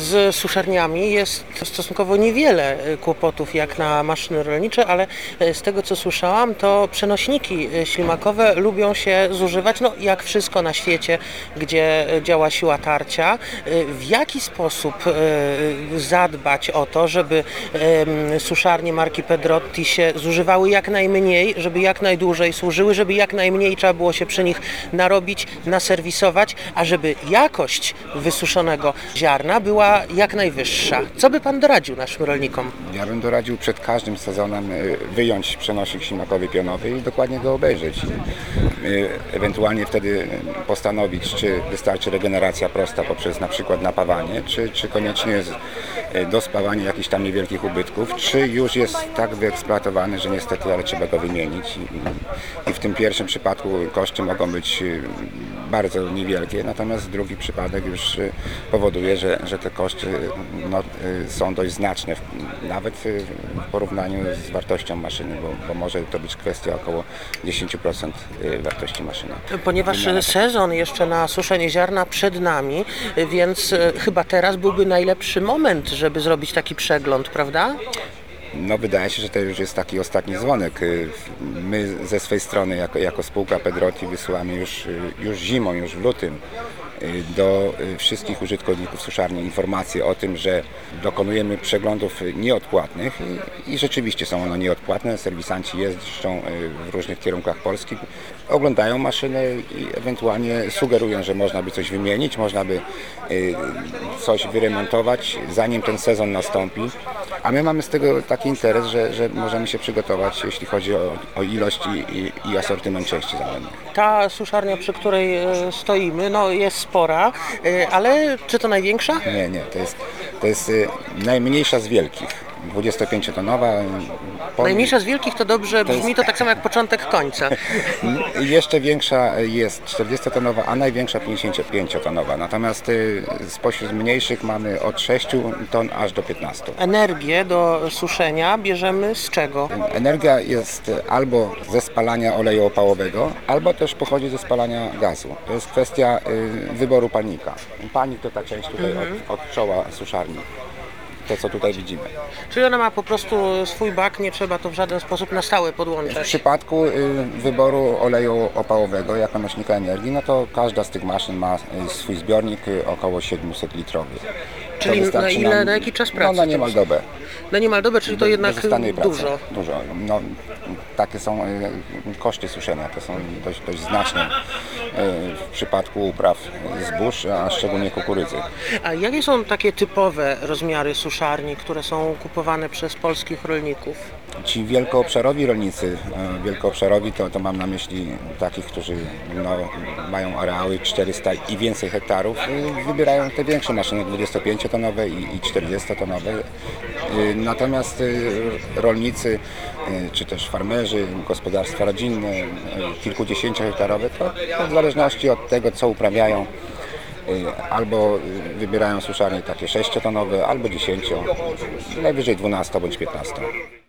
z suszarniami jest stosunkowo niewiele e, kłopotów jak na maszyny rolnicze, ale e, z tego co słyszałam, to przenośniki e, ślimakowe lubią się zużywać, no jak wszystko na świecie, gdzie działa siła tarcia. W jaki sposób zadbać o to, żeby suszarnie marki Pedrotti się zużywały jak najmniej, żeby jak najdłużej służyły, żeby jak najmniej trzeba było się przy nich narobić, naserwisować, a żeby jakość wysuszonego ziarna była jak najwyższa. Co by Pan doradził naszym rolnikom? Ja bym doradził przed każdym sezonem y, wyjąć przenosik ślimakowy pionowy i dokładnie go obejrzeć. Y, Ewentualnie wtedy postanowić, czy wystarczy regeneracja prosta poprzez na przykład napawanie, czy, czy koniecznie jest dospawanie jakichś tam niewielkich ubytków, czy już jest tak wyeksploatowany, że niestety, ale trzeba go wymienić. I, w tym pierwszym przypadku koszty mogą być bardzo niewielkie, natomiast drugi przypadek już powoduje, że, że te koszty no, y, są dość znaczne, nawet y, w porównaniu z wartością maszyny, bo, bo może to być kwestia około 10% y, wartości maszyny. Ponieważ e, sezon jeszcze na suszenie ziarna przed nami, więc chyba teraz byłby najlepszy moment, żeby zrobić taki przegląd, prawda? No wydaje się, że to już jest taki ostatni dzwonek. Y, My ze swej strony jako, jako spółka Pedrotti wysyłamy już, y, już zimą, już w lutym y, do y, wszystkich użytkowników suszarni informacje o tym, że dokonujemy przeglądów nieodpłatnych i, rzeczywiście są one nieodpłatne. Serwisanci jeżdżą y, w różnych kierunkach Polski, oglądają maszyny i ewentualnie sugerują, że można by coś wymienić, można by y, coś wyremontować, zanim ten sezon nastąpi. A my mamy z tego taki interes, że, że możemy się przygotować, jeśli chodzi o, o ilość i, i, i asortyment części zamiennych. Ta suszarnia, przy której e, stoimy, no jest spora, e, ale czy to największa? Nie, nie, to jest, to jest y, najmniejsza z wielkich. 25-tonowa. Po- Najmniejsza z wielkich to dobrze brzmi, to tak samo jak początek końca. Jeszcze większa jest 40-tonowa, a największa 55-tonowa. Natomiast y, spośród mniejszych mamy od 6 ton aż do 15. Energię do suszenia bierzemy z czego? Energia jest albo ze spalania oleju opałowego, albo też pochodzi ze spalania gazu. To jest kwestia y, wyboru palnika. Palnik to ta część tutaj od, od czoła suszarni. To co tutaj widzimy. Czyli ona ma po prostu swój bak, nie trzeba to w żaden sposób na stałe W podłączać. przypadku y, wyboru oleju opałowego jako nośnika energii, no to każda z tych maszyn ma y, swój zbiornik y, około 700 litrowy. Czyli na ile- na jaki czas pracy No na niemal dobę. Na niemal dobę, czyli to jednak Bezustannej pracy. dużo. Dużo. No, takie są y, koszty suszenia, to są dość, dość znaczne y, w przypadku upraw zbóż, a szczególnie kukurydzy. A jakie są takie typowe rozmiary suszarni, które są kupowane przez polskich rolników? Ci wielkoobszarowi rolnicy, e, wielkoobszarowi to, to mam na myśli takich, którzy no, mają areały 400 i więcej hektarów, y, wybierają te większe maszyny 25-tonowe i, i 40-tonowe. Y, Natomiast rolnicy, czy też farmerzy, gospodarstwa rodzinne, kilkudziesięciohektarowe, to, to w zależności od tego, co uprawiają, albo wybierają suszarnie takie 6-tonowe, albo 10, najwyżej 12 bądź 15.